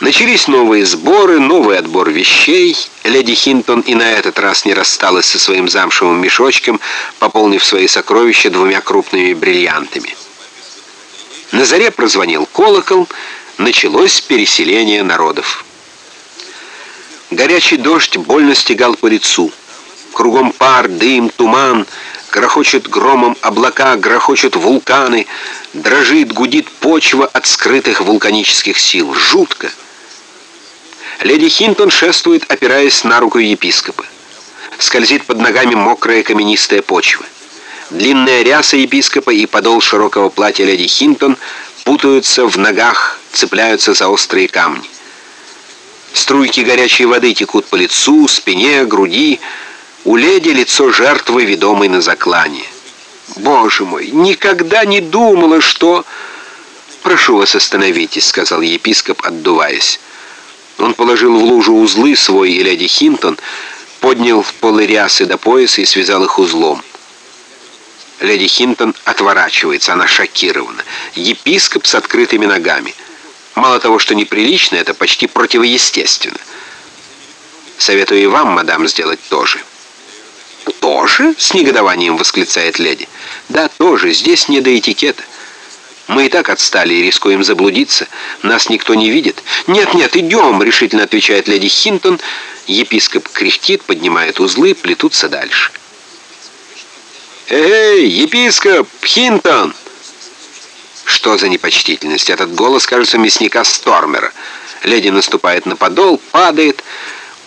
Начались новые сборы, новый отбор вещей. Леди Хинтон и на этот раз не рассталась со своим замшевым мешочком, пополнив свои сокровища двумя крупными бриллиантами. На заре прозвонил колокол, началось переселение народов. Горячий дождь больно стегал по лицу. Кругом пар, дым, туман, грохочет громом облака, грохочут вулканы, дрожит, гудит почва от скрытых вулканических сил. Жутко. Леди Хинтон шествует, опираясь на руку епископа. Скользит под ногами мокрая каменистая почва. Длинная ряса епископа и подол широкого платья леди Хинтон путаются в ногах, цепляются за острые камни. Струйки горячей воды текут по лицу, спине, груди. У леди лицо жертвы, ведомой на заклане. «Боже мой, никогда не думала, что...» «Прошу вас, остановитесь», — сказал епископ, отдуваясь. Он положил в лужу узлы свой и леди Хинтон, поднял полы рясы до пояса и связал их узлом. Леди Хинтон отворачивается, она шокирована. Епископ с открытыми ногами. Мало того, что неприлично, это почти противоестественно. Советую и вам, мадам, сделать тоже. «Тоже?» — с негодованием восклицает леди. «Да, тоже. Здесь не до этикета. Мы и так отстали и рискуем заблудиться. Нас никто не видит. «Нет-нет, идем!» — решительно отвечает леди Хинтон. Епископ кряхтит, поднимает узлы, плетутся дальше. «Эй, епископ! Хинтон!» Что за непочтительность? Этот голос, кажется, мясника Стормера. Леди наступает на подол, падает...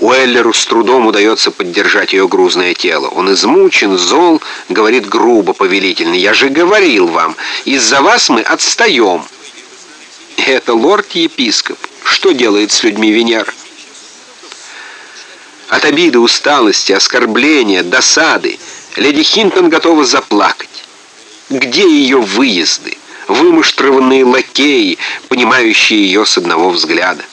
Уэллеру с трудом удается поддержать ее грузное тело. Он измучен, зол, говорит грубо, повелительно. «Я же говорил вам, из-за вас мы отстаем». Это лорд-епископ. Что делает с людьми Венера? От обиды, усталости, оскорбления, досады леди Хинтон готова заплакать. Где ее выезды? Вымуштрованные лакеи, понимающие ее с одного взгляда.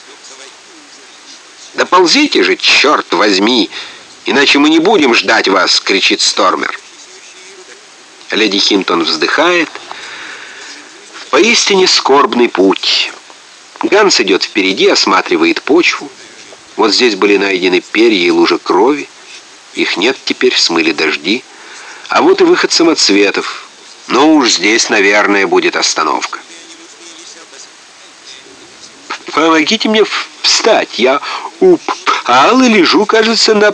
«Да ползите же, черт возьми! Иначе мы не будем ждать вас!» — кричит Стормер. Леди Хинтон вздыхает. Поистине скорбный путь. Ганс идет впереди, осматривает почву. Вот здесь были найдены перья и лужи крови. Их нет теперь, смыли дожди. А вот и выход самоцветов. Но уж здесь, наверное, будет остановка. «Помогите мне встать, я упал и лежу, кажется, на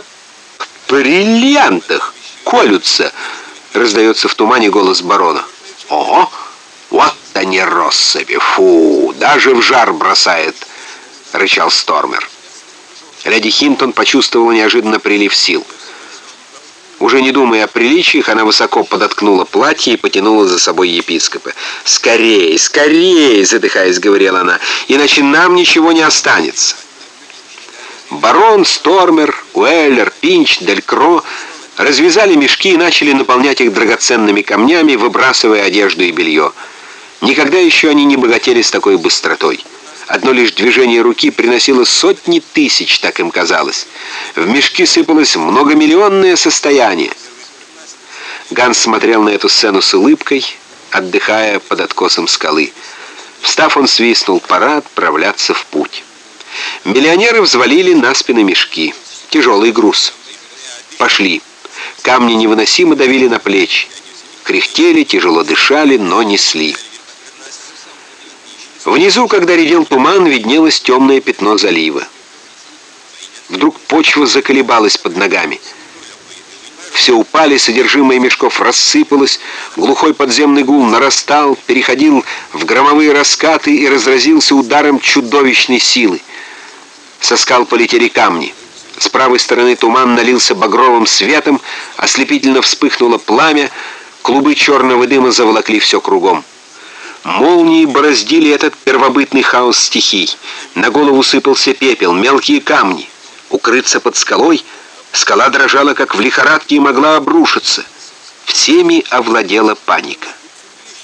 бриллиантах. Колются!» — раздается в тумане голос барона. «Ого! Вот они россыпи! Фу! Даже в жар бросает!» — рычал Стормер. Леди Хинтон почувствовала неожиданно прилив сил — уже не думая о приличиях, она высоко подоткнула платье и потянула за собой епископа. «Скорей, скорей!» — задыхаясь, говорила она. «Иначе нам ничего не останется». Барон, Стормер, Уэллер, Пинч, Делькро развязали мешки и начали наполнять их драгоценными камнями, выбрасывая одежду и белье. Никогда еще они не богатели с такой быстротой. Одно лишь движение руки приносило сотни тысяч, так им казалось. В мешки сыпалось многомиллионное состояние. Ганс смотрел на эту сцену с улыбкой, отдыхая под откосом скалы. Встав, он свистнул, пора отправляться в путь. Миллионеры взвалили на спины мешки. Тяжелый груз. Пошли. Камни невыносимо давили на плечи. Кряхтели, тяжело дышали, но несли. Внизу, когда редел туман, виднелось темное пятно залива. Вдруг почва заколебалась под ногами. Все упали, содержимое мешков рассыпалось, глухой подземный гул нарастал, переходил в громовые раскаты и разразился ударом чудовищной силы. Со скал полетели камни. С правой стороны туман налился багровым светом, ослепительно вспыхнуло пламя, клубы черного дыма заволокли все кругом. Молнии бороздили этот первобытный хаос стихий. На голову сыпался пепел, мелкие камни. Укрыться под скалой, скала дрожала, как в лихорадке, и могла обрушиться. Всеми овладела паника.